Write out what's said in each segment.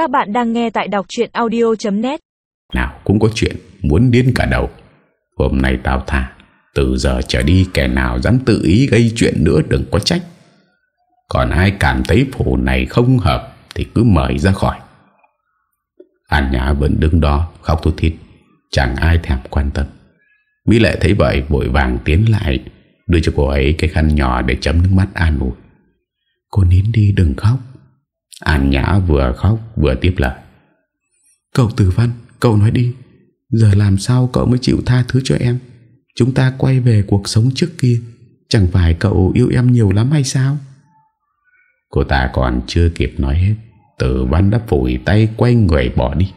Các bạn đang nghe tại đọc chuyện audio.net Nào, cũng có chuyện muốn điên cả đầu. Hôm nay tao thả Từ giờ trở đi kẻ nào dám tự ý gây chuyện nữa đừng có trách. Còn ai cảm thấy phủ này không hợp Thì cứ mời ra khỏi. An Nhã vẫn đứng đó, khóc thút thít. Chẳng ai thèm quan tâm. Mỹ Lệ thấy vậy, vội vàng tiến lại, Đưa cho cô ấy cái khăn nhỏ để chấm nước mắt an ủi. Cô nín đi đừng khóc. An Nhã vừa khóc vừa tiếp lời. Cậu Tử Văn Cậu nói đi. Giờ làm sao cậu mới chịu tha thứ cho em? Chúng ta quay về cuộc sống trước kia. Chẳng phải cậu yêu em nhiều lắm hay sao? Cô ta còn chưa kịp nói hết Tử Văn đã phủi tay quay người bỏ đi.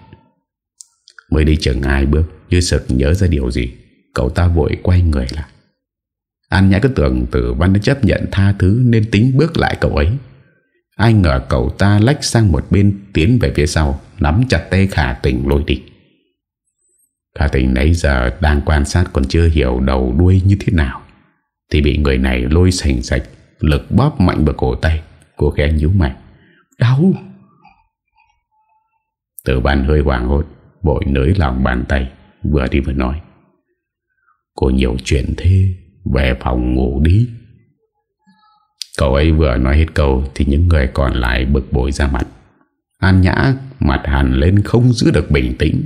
Mới đi chừng hai bước Như sực nhớ ra điều gì Cậu ta vội quay người lại. An Nhã cứ tưởng Tử Văn đã chấp nhận tha thứ Nên tính bước lại cậu ấy Ai ngờ cậu ta lách sang một bên Tiến về phía sau, Nắm chặt tay khả tình lôi đi Khả tình nãy giờ đang quan sát Còn chưa hiểu đầu đuôi như thế nào, Thì bị người này lôi sành sạch, Lực bóp mạnh vào cổ tay, Cô khẽ nhíu mạnh Đau! Tử bàn hơi hoảng hốt Bội nới lòng bàn tay, Vừa đi vừa nói. Cô nhiều chuyện thế, Về phòng ngủ đi. Cậu ấy vừa nói hết câu Thì những người còn lại bực bội ra mặt. An Nhã mặt hẳn lên không giữ được bình tĩnh.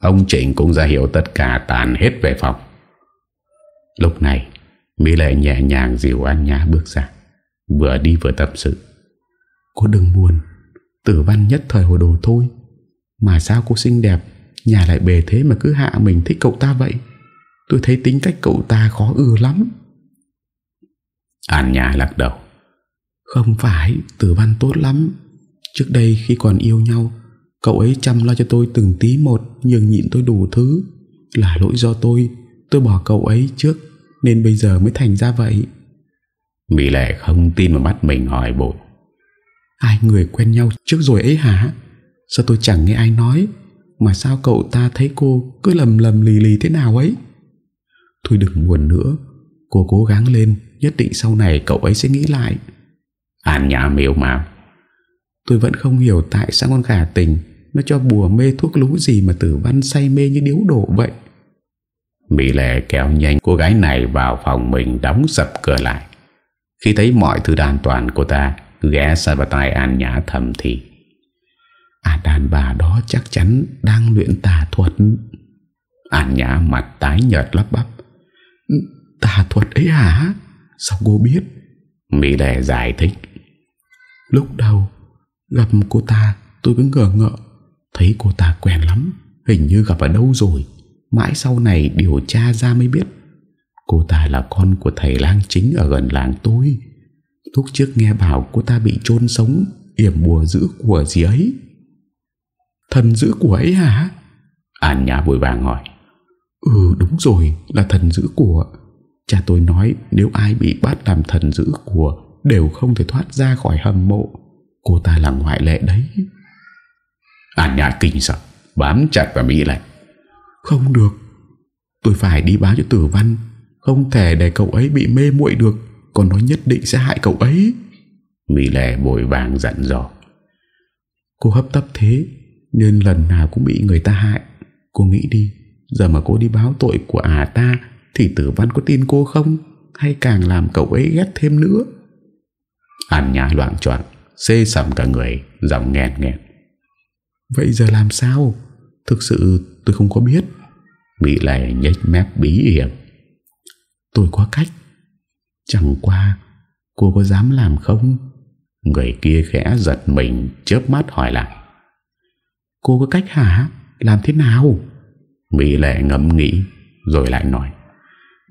Ông Trịnh cũng ra hiểu tất cả tàn hết về phòng. Lúc này, Mỹ Lệ nhẹ nhàng dìu An Nhã bước ra. Vừa đi vừa tập sự. Cô đừng buồn, Tử văn nhất thời hồ đồ thôi. Mà sao cô xinh đẹp, Nhà lại bề thế mà cứ hạ mình thích cậu ta vậy? Tôi thấy tính cách cậu ta khó ưa lắm. An Nhã lắc đầu. Không phải Tử văn tốt lắm. Trước đây khi còn yêu nhau Cậu ấy chăm lo cho tôi từng tí một Nhường nhịn tôi đủ thứ. Là lỗi do tôi Tôi bỏ cậu ấy trước Nên bây giờ mới thành ra vậy. Mỹ Lệ không tin vào mắt mình hỏi bội Hai người quen nhau trước rồi ấy hả? Sao tôi chẳng nghe ai nói? Mà sao cậu ta thấy cô Cứ lầm lầm lì lì thế nào ấy? Thôi đừng buồn nữa Cô cố gắng lên Nhất định sau này cậu ấy sẽ nghĩ lại An nhã miêu màu Tôi vẫn không hiểu tại sao con khả tình Nó cho bùa mê thuốc lú gì Mà tử văn say mê như điếu đổ vậy Mỹ Lệ kéo nhanh cô gái này vào phòng mình đóng sập cửa lại. Khi thấy mọi thứ an toàn, cô ta ghé sát vào tay An Nhã thầm thì. À đàn bà đó chắc chắn đang luyện tà thuật. An Nhã mặt tái nhợt lắp bắp. Tà thuật ấy hả? Sao cô biết? Mỹ Lệ giải thích. Lúc đầu gặp cô ta tôi cứ ngờ ngợ. Thấy cô ta quen lắm. Hình như gặp ở đâu rồi. Mãi sau này điều tra ra mới biết Cô ta là con của thầy lang chính Ở gần làng tôi Lúc trước nghe bảo cô ta bị chôn sống Yểm bùa giữ của gì ấy Thần giữ của ấy hả An Nhã vội vàng hỏi Ừ đúng rồi Là thần giữ của Cha tôi nói, nếu ai bị bắt làm thần giữ của Đều không thể thoát ra khỏi hầm mộ, Cô ta là ngoại lệ đấy. À, An Nhã kinh sợ, Bám chặt vào Mỹ lại không được, Tôi phải đi báo cho tử văn, Không thể để cậu ấy bị mê muội được, Còn nó nhất định sẽ hại cậu ấy. Mỹ Lệ bồi vàng dặn dò. Cô hấp tấp thế, Nên lần nào cũng bị người ta hại. Cô nghĩ đi, Giờ mà cô đi báo tội của à ta thì tử văn có tin cô không? Hay càng làm cậu ấy ghét thêm nữa? An nhã loạn troạn Xê sầm cả người, Giọng nghẹn nghẹn Vậy giờ làm sao? Thực sự tôi không có biết. Mỹ Lệ nhếch mép bí hiểm. Tôi có cách. Chẳng qua, Cô có dám làm không? Người kia khẽ giật mình, Chớp mắt hỏi lại. Cô có cách hả? Làm thế nào? Mỹ Lệ ngẫm nghĩ, Rồi lại nói.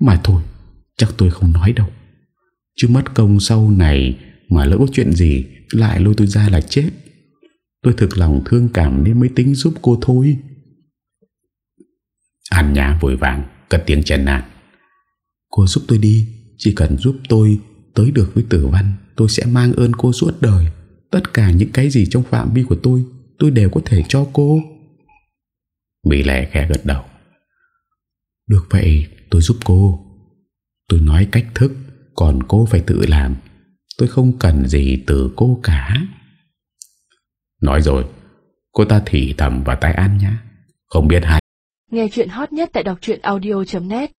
Mà thôi, chắc tôi không nói đâu. Chứ mất công sau này Mà lỡ có chuyện gì, Lại lôi tôi ra là chết. Tôi thực lòng thương cảm nên mới tính giúp cô thôi. An Nhã vội vàng Cất tiếng chèn nạn Cô giúp tôi đi, Chỉ cần giúp tôi tới được với tử văn, Tôi sẽ mang ơn cô suốt đời. Tất cả những cái gì trong phạm vi của tôi Tôi đều có thể cho cô. Mỹ Lệ khẽ gật đầu. Được vậy tôi giúp cô. Tôi nói cách thức, Còn cô phải tự làm. Tôi không cần gì từ cô cả. Nói rồi, Cô ta thì thầm vào tai An nhá. Không biết hay Nghe chuyện hot nhất tại đọc audio.net